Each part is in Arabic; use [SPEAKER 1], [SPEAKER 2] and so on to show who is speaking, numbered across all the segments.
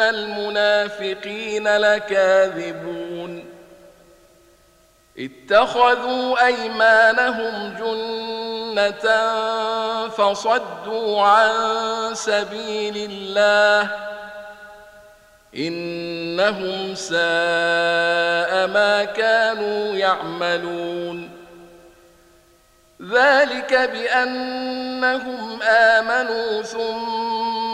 [SPEAKER 1] إن المنافقين لكاذبون اتخذوا أيمانهم جنة فصدوا عن سبيل الله إنهم ساء ما كانوا يعملون ذلك بأنهم آمنوا ثم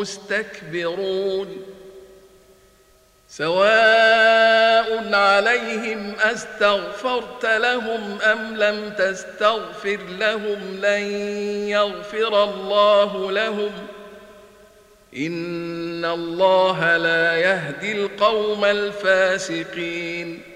[SPEAKER 1] مستكبرون. سواء عليهم أستغفرت لهم أم لم تستغفر لهم لن يغفر الله لهم. إن الله لا يهدي القوم الفاسقين.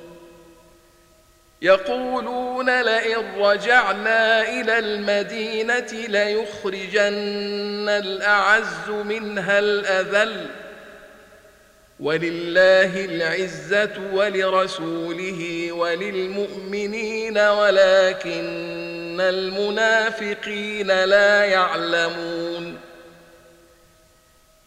[SPEAKER 1] يقولون لئن رجعنا إلى المدينة ليخرجن الأعز منها الأذل ولله العزة ولرسوله وللمؤمنين ولكن المنافقين لا يعلمون